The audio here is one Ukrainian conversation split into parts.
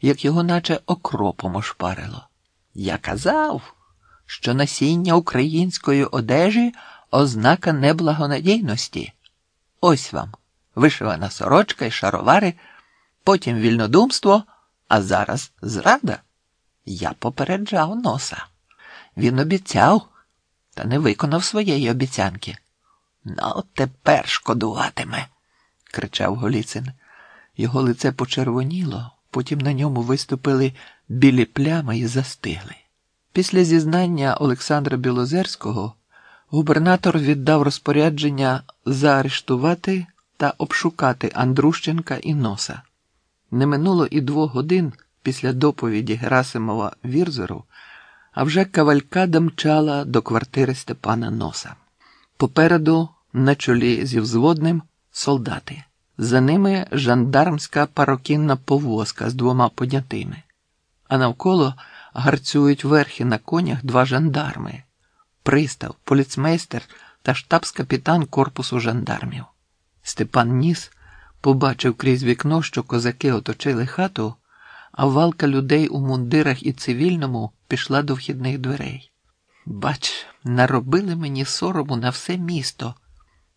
як його наче окропом ошпарило. Я казав, що носіння української одежі ознака неблагонадійності. Ось вам вишивана сорочка і шаровари, потім вільнодумство, а зараз зрада. Я попереджав носа. Він обіцяв, та не виконав своєї обіцянки. Ну, тепер шкодуватиме, кричав Голіцин. Його лице почервоніло, потім на ньому виступили білі плями і застигли. Після зізнання Олександра Білозерського губернатор віддав розпорядження заарештувати та обшукати Андрущенка і носа. Не минуло і двох годин після доповіді Герасимова Вірзеру, а вже кавалькада мчала до квартири Степана Носа. Попереду, на чолі зі взводним, солдати. За ними жандармська парокінна повозка з двома понятими, а навколо гарцюють верхи на конях два жандарми, пристав, поліцмейстер та штабс-капітан корпусу жандармів. Степан Ніс побачив крізь вікно, що козаки оточили хату, а валка людей у мундирах і цивільному пішла до вхідних дверей. Бач, наробили мені сорому на все місто.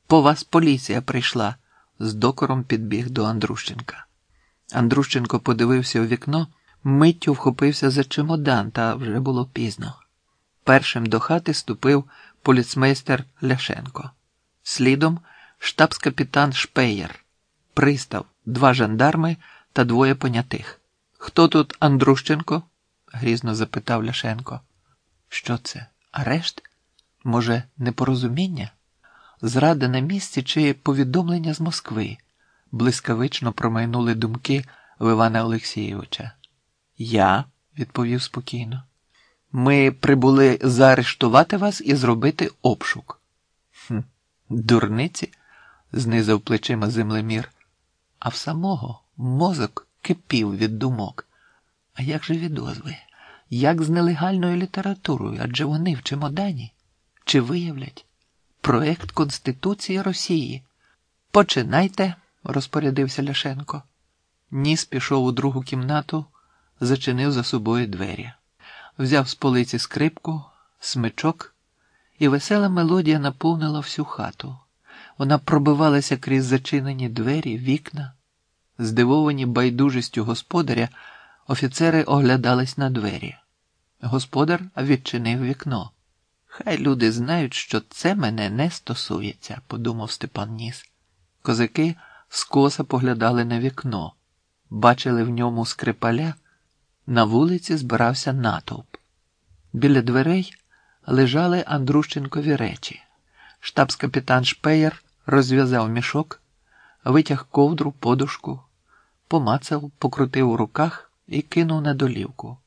По вас поліція прийшла, з докором підбіг до Андрущенка. Андрущенко подивився у вікно, миттю вхопився за чемодан, та вже було пізно. Першим до хати ступив поліцмейстер Ляшенко. Слідом штабс-капітан Шпеєр, пристав, два жандарми та двоє понятих. Хто тут Андрущенко? грізно запитав Ляшенко. Що це? Арешт? Може, непорозуміння? Зрада на місці чи повідомлення з Москви? Блискавично промайнули думки в Івана Олексійовича. Я, відповів спокійно, ми прибули заарештувати вас і зробити обшук. «Хм, Дурниці, знизав плечима землемір, а в самого мозок кипів від думок. А як же відозви? Як з нелегальною літературою? Адже вони в чемодані? Чи виявлять проект Конституції Росії? Починайте, розпорядився Ляшенко. Ніс пішов у другу кімнату, зачинив за собою двері, взяв з полиці скрипку, смичок, і весела мелодія наповнила всю хату. Вона пробивалася крізь зачинені двері, вікна. Здивовані байдужістю господаря, офіцери оглядались на двері. Господар відчинив вікно. Хай люди знають, що це мене не стосується, подумав Степан Ніс. Козаки скоса поглядали на вікно, бачили в ньому скрипаля. На вулиці збирався натовп. Біля дверей лежали Андрущенкові речі. Штабс-капітан Шпеєр розв'язав мішок, витяг ковдру, подушку, помацав, покрутив у руках і кинув на долівку.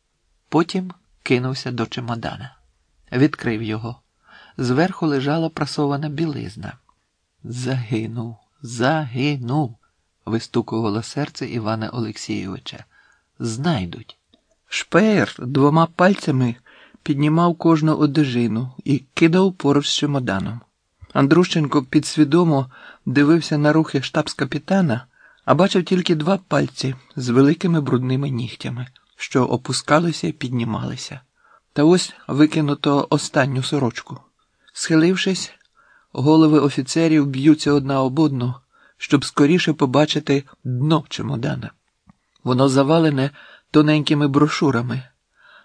Потім кинувся до чемодана. Відкрив його. Зверху лежала прасована білизна. Загинув, загинув, вистукувало серце Івана Олексійовича. Знайдуть. Шпеєр двома пальцями піднімав кожну одежину і кидав поруч з чемоданом. Андрущенко підсвідомо дивився на рухи штабс-капітана, а бачив тільки два пальці з великими брудними нігтями, що опускалися і піднімалися. Та ось викинуто останню сорочку. Схилившись, голови офіцерів б'ються одна об одну, щоб скоріше побачити дно чемодана. Воно завалене тоненькими брошурами,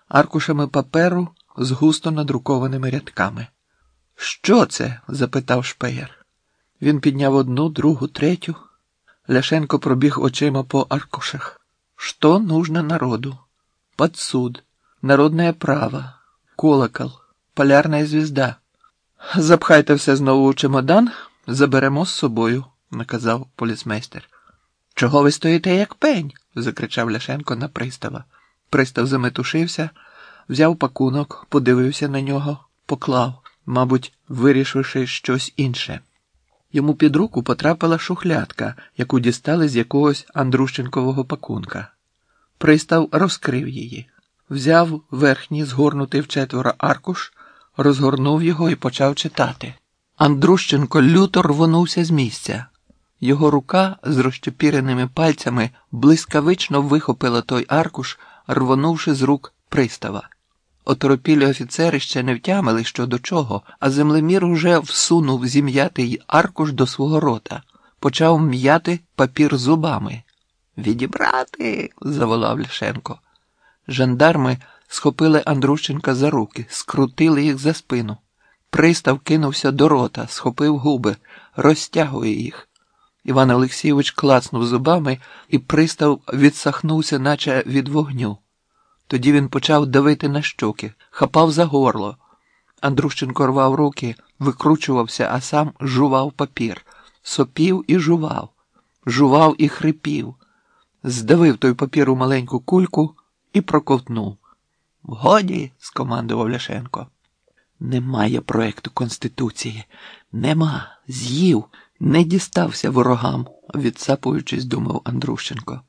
аркушами паперу з густо надрукованими рядками. Що це? запитав шпеєр. Він підняв одну, другу, третю. Ляшенко пробіг очима по аркушах. Что нужно народу? Подсуд, народное право, колокол, полярная звезда. Запхайте все знову у чемодан, заберемо з собою, наказав поліцмейстер. Чого ви стоїте, як пень? закричав Ляшенко на пристава. Пристав заметушився, взяв пакунок, подивився на нього, поклав, мабуть, вирішивши щось інше. Йому під руку потрапила шухлядка, яку дістали з якогось Андрущенкового пакунка. Пристав розкрив її, взяв верхній згорнутий вчетверо аркуш, розгорнув його і почав читати. Андрущенко люто рвонувся з місця. Його рука з розчепіреними пальцями блискавично вихопила той аркуш, рвонувши з рук пристава. Оторопілі офіцери ще не втямили, що до чого, а землемір уже всунув зім'ятий аркуш до свого рота, почав м'яти папір зубами. Відібрати. заволав Ляшенко. Жандарми схопили Андрущенка за руки, скрутили їх за спину. Пристав кинувся до рота, схопив губи, розтягує їх. Іван Олексійович клацнув зубами, і пристав відсахнувся, наче від вогню. Тоді він почав давити на щоки, хапав за горло. Андрущенко рвав руки, викручувався, а сам жував папір, сопів і жував, жував і хрипів, здавив той папір у маленьку кульку і проковтнув. Годі, скомандував Ляшенко. Немає проекту Конституції. Нема. З'їв, не дістався ворогам, відсапуючись, думав Андрущенко.